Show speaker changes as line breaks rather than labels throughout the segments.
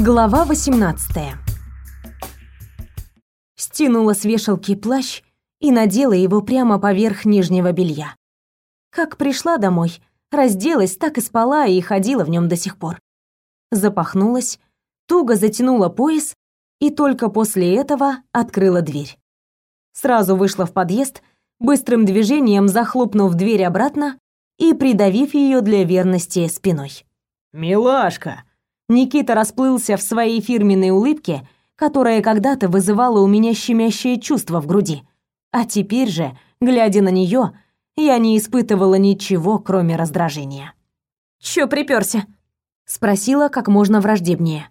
Глава 18. Стянула с вешалки плащ и надела его прямо поверх нижнего белья. Как пришла домой, разделась, так и спала и ходила в нем до сих пор. Запахнулась, туго затянула пояс и только после этого открыла дверь. Сразу вышла в подъезд, быстрым движением захлопнув дверь обратно и придавив ее для верности спиной.
«Милашка!»
Никита расплылся в своей фирменной улыбке, которая когда-то вызывала у меня щемящее чувство в груди. А теперь же, глядя на нее, я не испытывала ничего, кроме раздражения. «Чё припёрся?» — спросила как можно враждебнее.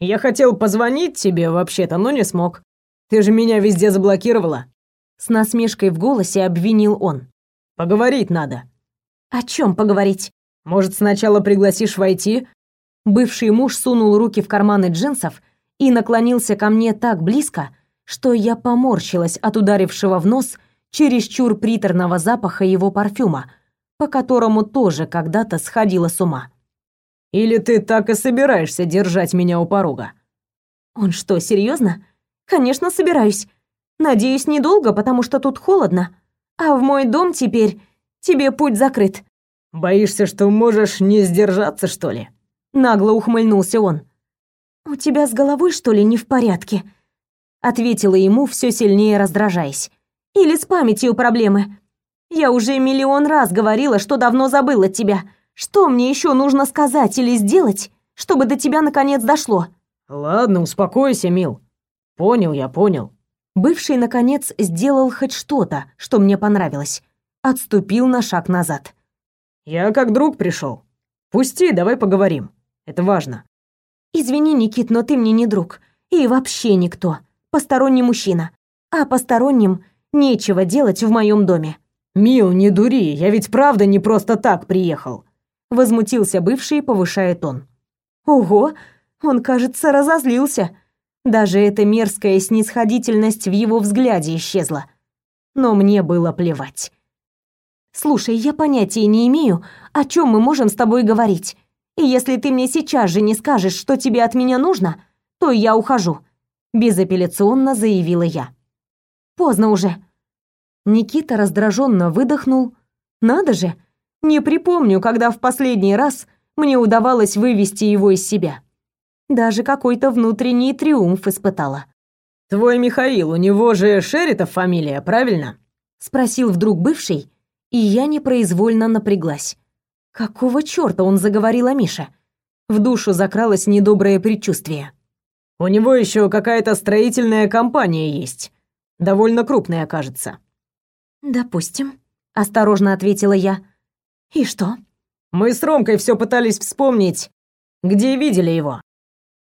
«Я хотел позвонить тебе вообще-то, но не смог. Ты же меня везде заблокировала».
С насмешкой в голосе обвинил он.
«Поговорить надо».
«О чём поговорить?»
«Может, сначала пригласишь войти,
Бывший муж сунул руки в карманы джинсов и наклонился ко мне так близко, что я поморщилась от ударившего в нос чересчур приторного запаха его парфюма, по которому тоже когда-то сходила с ума.
«Или ты так и собираешься держать меня у порога?»
«Он что, серьезно? Конечно, собираюсь. Надеюсь, недолго, потому что тут холодно. А в мой дом теперь тебе путь закрыт».
«Боишься, что можешь не сдержаться, что ли?»
Нагло ухмыльнулся он. У тебя с головой что ли не в порядке? ответила ему все сильнее раздражаясь. Или с памятью проблемы? Я уже миллион раз говорила, что давно забыла тебя. Что мне еще нужно сказать или сделать, чтобы до тебя наконец дошло?
Ладно, успокойся, мил. Понял я, понял.
Бывший наконец сделал хоть что-то, что мне понравилось. Отступил на шаг назад.
Я как друг пришел. Пусти, давай поговорим. Это важно.
Извини, Никит, но ты мне не друг. И вообще никто. Посторонний мужчина. А посторонним нечего делать в моем доме.
Мил, не дури, я ведь правда не просто так приехал.
Возмутился бывший, повышая тон. Ого, он, кажется, разозлился. Даже эта мерзкая снисходительность в его взгляде исчезла. Но мне было плевать. Слушай, я понятия не имею, о чем мы можем с тобой говорить. И если ты мне сейчас же не скажешь, что тебе от меня нужно, то я ухожу, безапелляционно заявила я. Поздно уже. Никита раздраженно выдохнул. Надо же, не припомню, когда в последний раз мне удавалось вывести его из себя. Даже какой-то внутренний триумф испытала.
Твой Михаил, у него же Шеритов фамилия, правильно?
спросил вдруг бывший, и я непроизвольно напряглась. Какого чёрта он заговорил о Мише? В душу закралось недоброе предчувствие.
У него ещё какая-то строительная компания есть. Довольно крупная, кажется.
Допустим, осторожно ответила я. И что?
Мы с Ромкой всё пытались вспомнить, где видели его.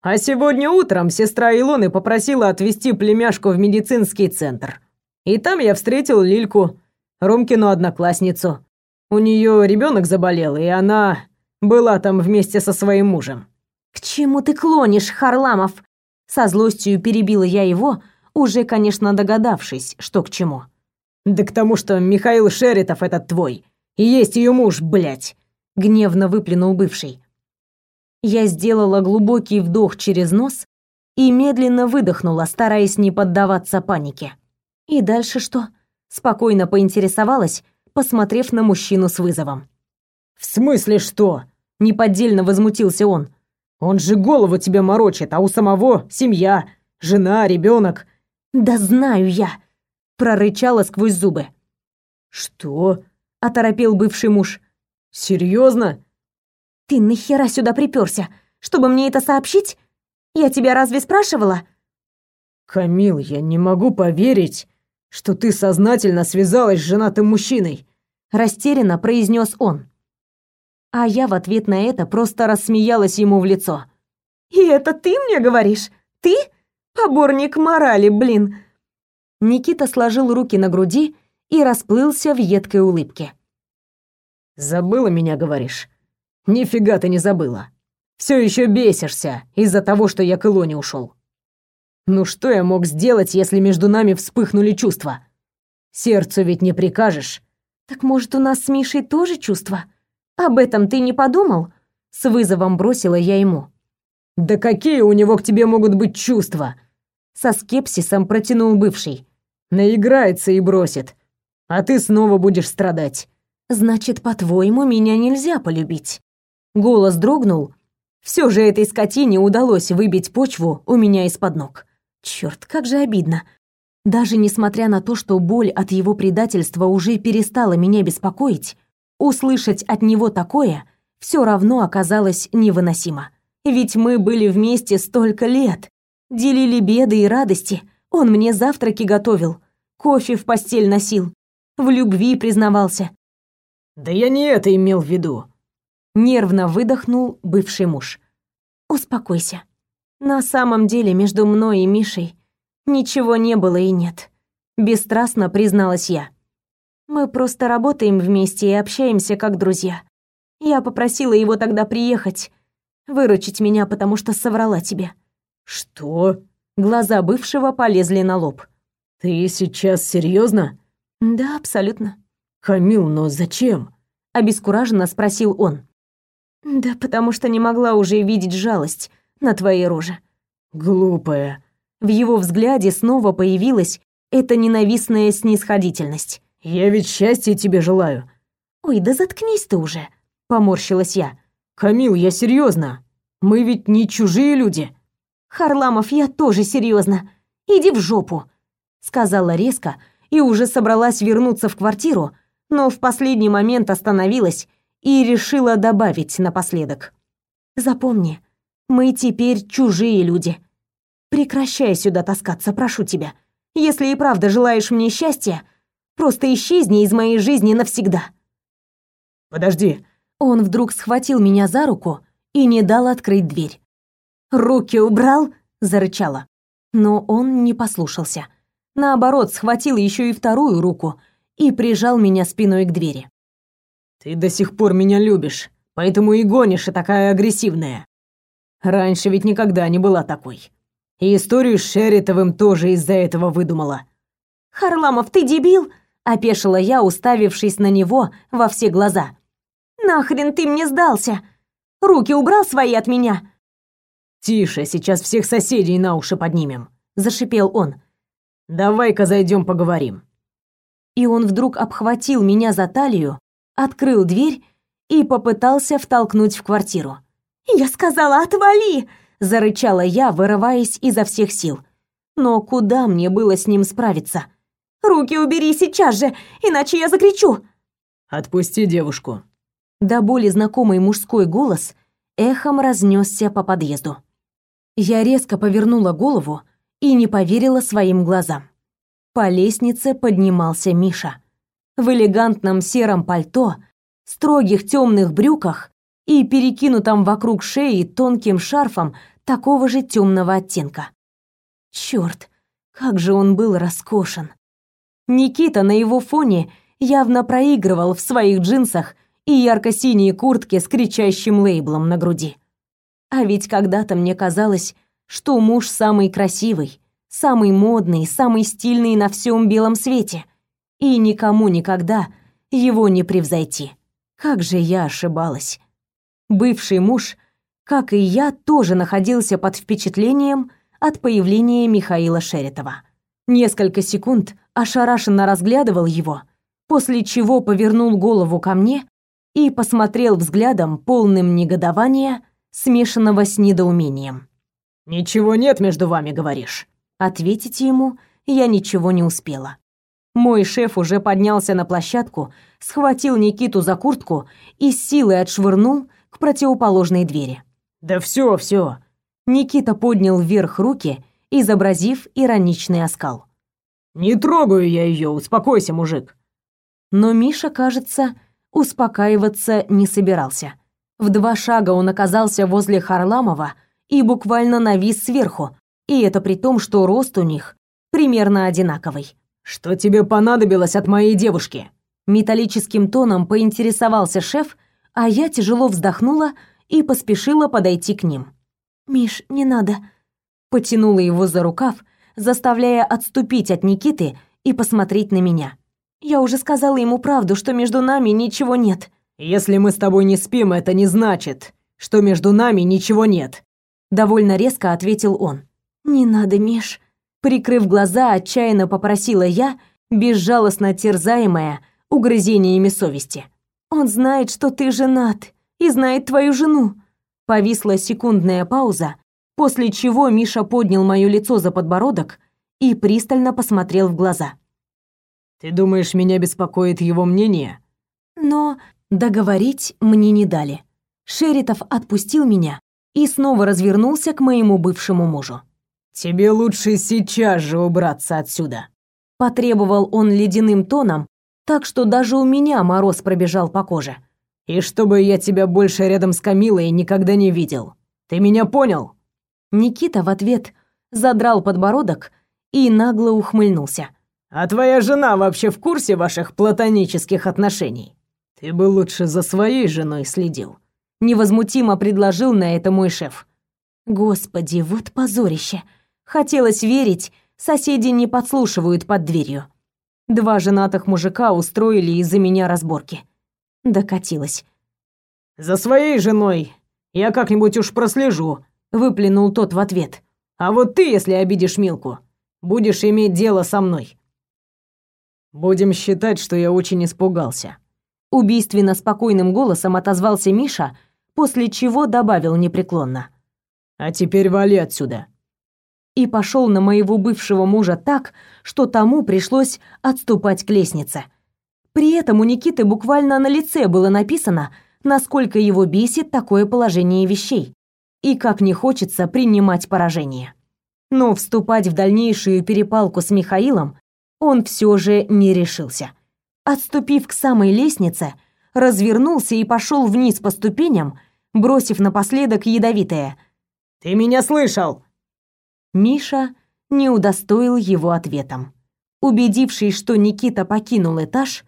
А сегодня утром сестра Илоны попросила отвезти племяшку в медицинский центр. И там я встретил Лильку, Ромкину одноклассницу. У нее ребенок заболел, и она была там вместе со своим мужем.
К чему ты клонишь, Харламов? Со злостью перебила я его, уже, конечно, догадавшись, что к чему.
Да к тому, что Михаил Шеритов этот твой. И есть ее муж, блядь.
Гневно выплюнул бывший. Я сделала глубокий вдох через нос и медленно выдохнула, стараясь не поддаваться панике. И дальше что? Спокойно поинтересовалась, посмотрев на мужчину с вызовом.
«В смысле что?»
— неподдельно возмутился он.
«Он же голову тебе морочит, а у самого семья, жена, ребенок.
«Да знаю я!» — прорычала сквозь зубы.
«Что?»
— оторопел бывший муж.
«Серьезно?»
«Ты нахера сюда приперся, чтобы мне это сообщить? Я тебя разве спрашивала?»
«Камил, я не могу поверить, что ты сознательно связалась с женатым мужчиной,
растерянно произнес он. А я в ответ на это просто рассмеялась ему в лицо. И это ты мне говоришь? Ты? Поборник морали, блин. Никита сложил руки на груди и расплылся в едкой улыбке.
Забыла меня, говоришь? Нифига ты не забыла. Все еще бесишься из-за того, что я к Илоне ушел. Ну что я мог сделать, если между нами вспыхнули чувства? Сердцу ведь не прикажешь.
Так может, у нас с Мишей тоже чувства? Об этом ты не подумал? С вызовом бросила я ему.
Да какие у него к тебе могут быть чувства?
Со скепсисом протянул бывший.
Наиграется и бросит. А ты снова будешь страдать.
Значит, по-твоему, меня нельзя полюбить. Голос дрогнул. Все же этой скотине удалось выбить почву у меня из-под ног. Черт, как же обидно. Даже несмотря на то, что боль от его предательства уже перестала меня беспокоить, услышать от него такое все равно оказалось невыносимо. Ведь мы были вместе столько лет, делили беды и радости. Он мне завтраки готовил, кофе в постель носил, в любви признавался.
Да я не это имел в виду.
Нервно выдохнул бывший муж. Успокойся. На самом деле между мной и Мишей ничего не было и нет. Бесстрастно призналась я. Мы просто работаем вместе и общаемся как друзья. Я попросила его тогда приехать, выручить меня, потому что соврала тебе.
Что?
Глаза бывшего полезли на лоб.
Ты сейчас серьезно?
Да, абсолютно.
Камил, но зачем?
обескураженно спросил он. Да потому что не могла уже видеть жалость на твоей роже.
Глупая.
В его взгляде снова появилась эта ненавистная снисходительность.
Я ведь счастья тебе желаю.
Ой, да заткнись ты уже поморщилась я.
Камил, я серьезно. Мы ведь не чужие люди.
Харламов, я тоже серьезно. Иди в жопу, сказала резко и уже собралась вернуться в квартиру, но в последний момент остановилась и решила добавить напоследок. Запомни, мы теперь чужие люди. Прекращай сюда таскаться, прошу тебя. Если и правда желаешь мне счастья, просто исчезни из моей жизни навсегда.
Подожди,
он вдруг схватил меня за руку и не дал открыть дверь. «Руки убрал?» – зарычала. Но он не послушался. Наоборот, схватил еще и вторую руку и прижал меня спиной к двери.
«Ты до сих пор меня любишь, поэтому и гонишь, и такая агрессивная. Раньше ведь никогда не была такой. И историю с Шеритовым тоже из-за этого выдумала».
«Харламов, ты дебил?» – опешила я, уставившись на него во все глаза. Нахрен ты мне сдался? Руки убрал свои от меня.
Тише, сейчас всех соседей на уши поднимем, зашипел он. Давай-ка зайдем поговорим.
И он вдруг обхватил меня за талию, открыл дверь и попытался втолкнуть в квартиру. Я сказала: "Отвали!" зарычала я, вырываясь изо всех сил. Но куда мне было с ним справиться? Руки убери сейчас же, иначе я закричу.
Отпусти девушку,
до боли знакомый мужской голос эхом разнесся по подъезду. Я резко повернула голову и не поверила своим глазам. По лестнице поднимался Миша. В элегантном сером пальто, строгих темных брюках и перекинутом вокруг шеи тонким шарфом такого же темного оттенка. Черт, как же он был роскошен. Никита на его фоне явно проигрывал в своих джинсах и ярко-синие куртки с кричащим лейблом на груди. А ведь когда-то мне казалось, что муж самый красивый, самый модный, самый стильный на всем белом свете, и никому никогда его не превзойти. Как же я ошибалась. Бывший муж, как и я, тоже находился под впечатлением от появления Михаила Шеретова. Несколько секунд ошарашенно разглядывал его, после чего повернул голову ко мне и посмотрел взглядом, полным негодования, смешанного с недоумением.
«Ничего нет между вами, говоришь?»
Ответить ему я ничего не успела. Мой шеф уже поднялся на площадку, схватил Никиту за куртку и с силой отшвырнул к противоположной двери.
«Да все, все!»
Никита поднял вверх руки, изобразив ироничный оскал.
«Не трогаю я ее, успокойся, мужик!»
Но Миша, кажется, успокаиваться не собирался. В два шага он оказался возле Харламова и буквально навис сверху, и это при том, что рост у них примерно одинаковый.
«Что тебе понадобилось от моей девушки?»
Металлическим тоном поинтересовался шеф, а я тяжело вздохнула и поспешила подойти к ним. «Миш, не надо», — потянула его за рукав, заставляя отступить от Никиты и посмотреть на меня. Я уже сказала ему правду, что между нами ничего нет.
Если мы с тобой не спим, это не значит, что между нами ничего нет.
довольно резко ответил он. Не надо, Миш, прикрыв глаза, отчаянно попросила я, безжалостно терзаемая угрызениями совести. Он знает, что ты женат, и знает твою жену. Повисла секундная пауза, после чего Миша поднял моё лицо за подбородок и пристально посмотрел в глаза.
Ты думаешь, меня беспокоит его мнение?
Но договорить мне не дали. Шеритов отпустил меня и снова развернулся к моему бывшему мужу.
Тебе лучше сейчас же убраться отсюда,
потребовал он ледяным тоном, так что даже у меня мороз пробежал по коже.
И чтобы я тебя больше рядом с Камилой никогда не видел. Ты меня понял?
Никита в ответ задрал подбородок и нагло ухмыльнулся.
А твоя жена вообще в курсе ваших платонических отношений? Ты бы лучше за своей женой следил.
Невозмутимо предложил на это мой шеф. Господи, вот позорище. Хотелось верить, соседи не подслушивают под дверью. Два женатых мужика устроили из-за меня разборки. Докатилась.
«За своей женой я как-нибудь уж прослежу», — выплюнул тот в ответ. «А вот ты, если обидишь Милку, будешь иметь дело со мной». Будем считать, что я очень испугался.
Убийственно спокойным голосом отозвался Миша, после чего добавил непреклонно:
"А теперь вали отсюда".
И пошел на моего бывшего мужа так, что тому пришлось отступать к лестнице. При этом у Никиты буквально на лице было написано, насколько его бесит такое положение вещей и как не хочется принимать поражение. Но вступать в дальнейшую перепалку с Михаилом он все же не решился. Отступив к самой лестнице, развернулся и пошел вниз по ступеням, бросив напоследок ядовитое
«Ты меня слышал?»
Миша не удостоил его ответом. Убедившись, что Никита покинул этаж,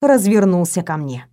развернулся ко мне.